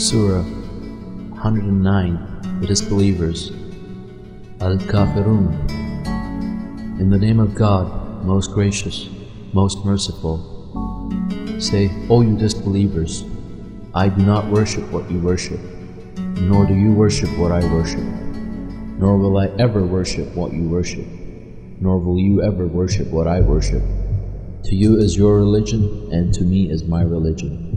Surah 109 The Disbelievers Al-Kafirun In the name of God, most gracious, most merciful. Say, O you disbelievers, I do not worship what you worship, nor do you worship what I worship, nor will I ever worship what you worship, nor will you ever worship what I worship. To you is your religion, and to me is my religion.